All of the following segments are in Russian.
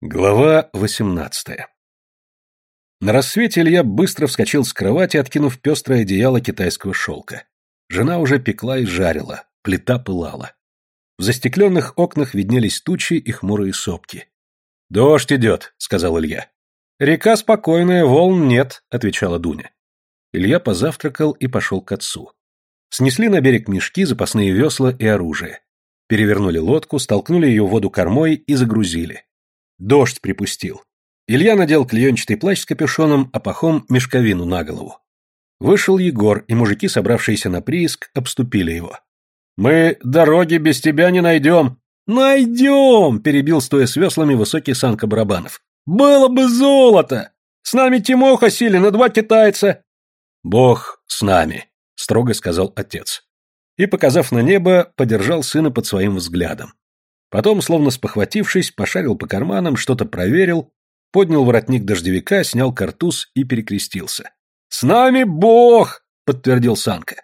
Глава восемнадцатая На рассвете Илья быстро вскочил с кровати, откинув пестрое одеяло китайского шелка. Жена уже пекла и жарила, плита пылала. В застекленных окнах виднелись тучи и хмурые сопки. «Дождь идет», — сказал Илья. «Река спокойная, волн нет», — отвечала Дуня. Илья позавтракал и пошел к отцу. Снесли на берег мешки, запасные весла и оружие. Перевернули лодку, столкнули ее в воду кормой и загрузили. Дождь припустил. Илья надел клеенчатый плащ с капюшоном, а пахом мешковину на голову. Вышел Егор, и мужики, собравшиеся на прииск, обступили его. «Мы дороги без тебя не найдем!» «Найдем!» – перебил, стоя с веслами, высокий Санка Барабанов. «Было бы золото! С нами Тимоха Силин и два китайца!» «Бог с нами!» – строго сказал отец. И, показав на небо, подержал сына под своим взглядом. Потом, словно спохватившись, пошарил по карманам, что-то проверил, поднял воротник дождевика, снял картуз и перекрестился. «С нами Бог!» — подтвердил Санка.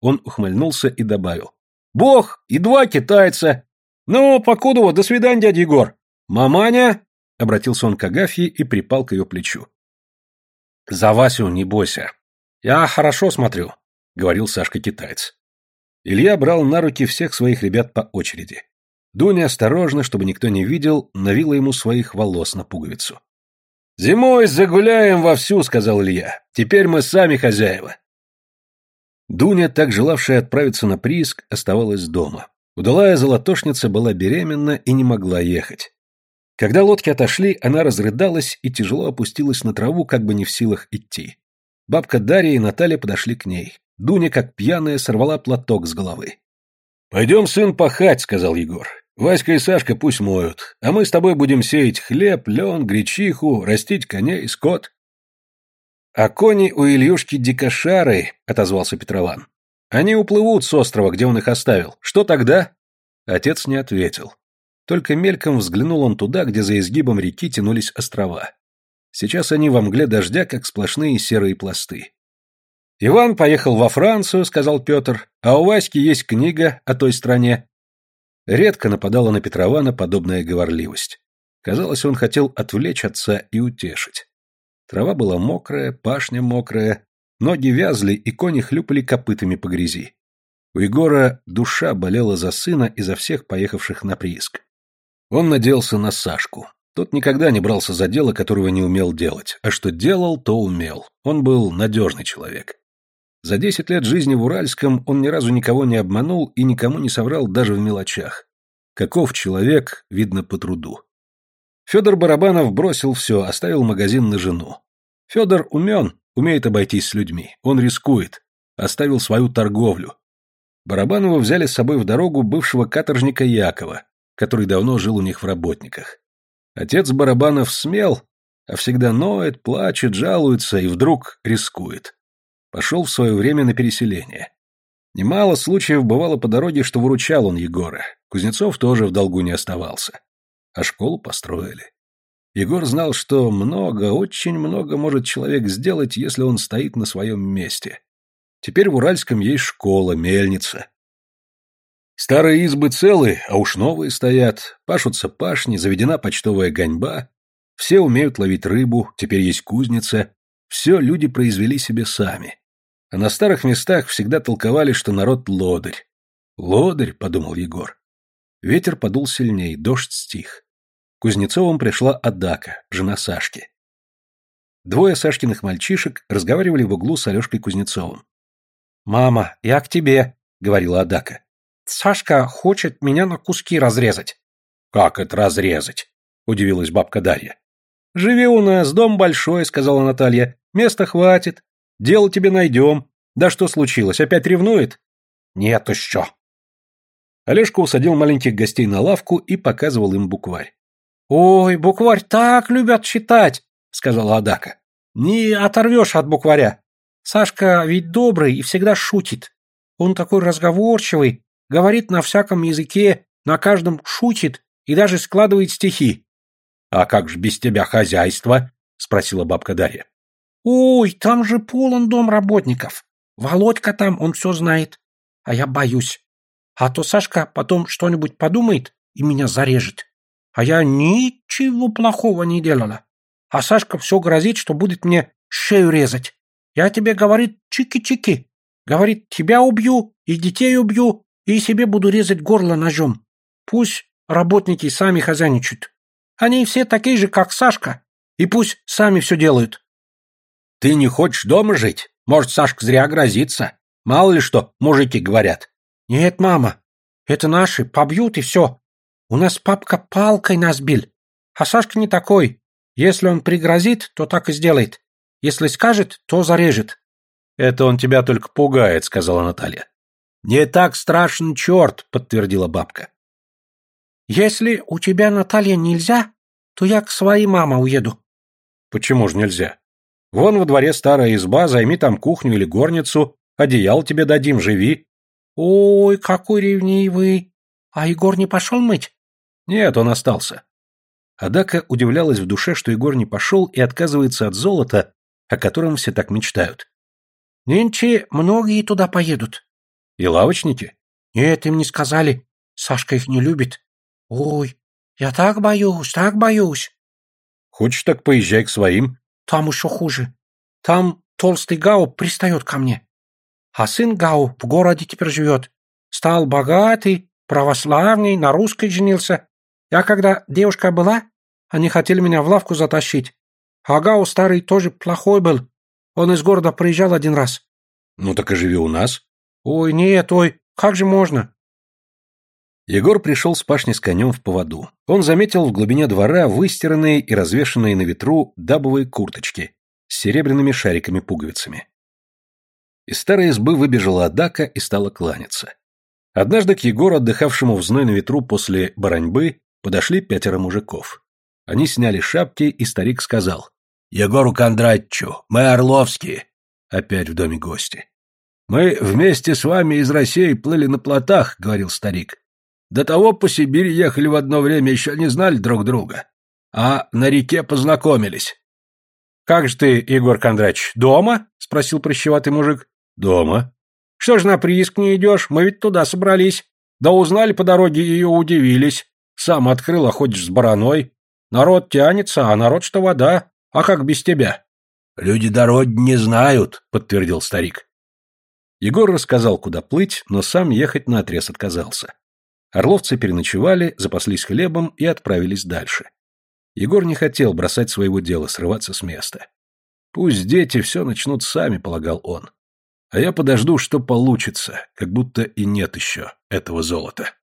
Он ухмыльнулся и добавил. «Бог и два китайца! Ну, покудова, до свидания, дядя Егор! Маманя!» — обратился он к Агафье и припал к ее плечу. «За Васю не бойся. Я хорошо смотрю», — говорил Сашка-китаец. Илья брал на руки всех своих ребят по очереди. Дуня осторожно, чтобы никто не видел, навила ему своих волос на пуговицу. «Зимой загуляем вовсю», — сказал Илья. «Теперь мы сами хозяева». Дуня, так желавшая отправиться на прииск, оставалась дома. Удалая золотошница была беременна и не могла ехать. Когда лодки отошли, она разрыдалась и тяжело опустилась на траву, как бы не в силах идти. Бабка Дарья и Наталья подошли к ней. Дуня, как пьяная, сорвала платок с головы. «Пойдем, сын, пахать», — сказал Егор. Васька и Сашка пусть моют, а мы с тобой будем сеять хлеб, лен, гречиху, растить коней, скот. А кони у Ильюшки дикошары, отозвался Петрован. Они уплывут с острова, где он их оставил. Что тогда? Отец не ответил. Только мельком взглянул он туда, где за изгибом реки тянулись острова. Сейчас они во мгле дождя, как сплошные серые пласты. «Иван поехал во Францию», — сказал Петр, «а у Васьки есть книга о той стране. Редко нападала на Петрована подобная говорливость. Казалось, он хотел отвлечь отца и утешить. Трава была мокрая, пашня мокрая, ноги вязли, и кони хлюпали копытами по грязи. У Егора душа болела за сына и за всех поехавших на прииск. Он надеялся на Сашку. Тот никогда не брался за дело, которого не умел делать, а что делал, то умел. Он был надежный человек. За десять лет жизни в Уральском он ни разу никого не обманул и никому не соврал даже в мелочах. Каков человек, видно по труду. Федор Барабанов бросил все, оставил магазин на жену. Федор умен, умеет обойтись с людьми, он рискует, оставил свою торговлю. Барабанова взяли с собой в дорогу бывшего каторжника Якова, который давно жил у них в работниках. Отец Барабанов смел, а всегда ноет, плачет, жалуется и вдруг рискует. Пошел в свое время на переселение. Немало случаев бывало по дороге, что выручал он Егора. Кузнецов тоже в долгу не оставался. А школу построили. Егор знал, что много, очень много может человек сделать, если он стоит на своем месте. Теперь в Уральском есть школа, мельница. Старые избы целы, а уж новые стоят, пашутся пашни, заведена почтовая гоньба. Все умеют ловить рыбу, теперь есть кузница. Все люди произвели себе сами. А на старых местах всегда толковали, что народ лодырь. «Лодырь», — подумал Егор. Ветер подул сильней, дождь стих. Кузнецовым пришла Адака, жена Сашки. Двое Сашкиных мальчишек разговаривали в углу с Алешкой Кузнецовым. «Мама, я к тебе», — говорила Адака. «Сашка хочет меня на куски разрезать». «Как это разрезать?» — удивилась бабка Дарья. «Живи у нас, дом большой», — сказала Наталья. «Места хватит. Дело тебе найдем. Да что случилось, опять ревнует? Нет еще. Олежка усадил маленьких гостей на лавку и показывал им букварь. «Ой, букварь так любят читать», — сказала Адака. «Не оторвешь от букваря. Сашка ведь добрый и всегда шутит. Он такой разговорчивый, говорит на всяком языке, на каждом шутит и даже складывает стихи». «А как ж без тебя хозяйство?» — спросила бабка Дарья. «Ой, там же полон дом работников. Володька там, он все знает. А я боюсь. А то Сашка потом что-нибудь подумает и меня зарежет. А я ничего плохого не делала. А Сашка все грозит, что будет мне шею резать. Я тебе, говорит, чики-чики. Говорит, тебя убью, и детей убью, и себе буду резать горло ножом. Пусть работники сами хозяйничают. Они все такие же, как Сашка, и пусть сами все делают. Ты не хочешь дома жить? Может, Сашка зря грозится? Мало ли что мужики говорят. Нет, мама, это наши, побьют и все. У нас папка палкой нас бил. А Сашка не такой. Если он пригрозит, то так и сделает. Если скажет, то зарежет. Это он тебя только пугает, сказала Наталья. Не так страшен черт, подтвердила бабка. Если у тебя, Наталья, нельзя, то я к своей маме уеду. Почему же нельзя? Вон во дворе старая изба, займи там кухню или горницу, одеял тебе дадим, живи. Ой, какой ревнивый. А Егор не пошел мыть? Нет, он остался. Адака удивлялась в душе, что Егор не пошел и отказывается от золота, о котором все так мечтают. Нынче многие туда поедут. И лавочники? Нет, им не сказали. Сашка их не любит. Ой, я так боюсь, так боюсь. Хочешь, так поезжай к своим. Там еще хуже. Там толстый Гау пристает ко мне. А сын Гау в городе теперь живет. Стал богатый, православный, на русской женился. Я когда девушка была, они хотели меня в лавку затащить. А Гау старый тоже плохой был. Он из города приезжал один раз. Ну так и живи у нас. Ой, нет, ой, как же можно? Егор пришел с пашни с конем в поводу. Он заметил в глубине двора выстиранные и развешанные на ветру дабовые курточки с серебряными шариками-пуговицами. Из старой избы выбежала Адака и стала кланяться. Однажды к Егору, отдыхавшему в зной на ветру после бараньбы, подошли пятеро мужиков. Они сняли шапки, и старик сказал. «Егору Кондратчу, мы Орловские». Опять в доме гости. «Мы вместе с вами из России плыли на плотах», — говорил старик. «До того по Сибири ехали в одно время, еще не знали друг друга. А на реке познакомились». «Как же ты, Егор Кондрач, дома?» — спросил прыщеватый мужик. «Дома». «Что ж на прииск не идешь? Мы ведь туда собрались. Да узнали по дороге и удивились. Сам открыл, а ходишь с бараной. Народ тянется, а народ что вода. А как без тебя?» «Люди дороги не знают», — подтвердил старик. Егор рассказал, куда плыть, но сам ехать наотрез отказался. Орловцы переночевали, запаслись хлебом и отправились дальше. Егор не хотел бросать своего дела, срываться с места. Пусть дети все начнут сами, полагал он. А я подожду, что получится, как будто и нет еще этого золота.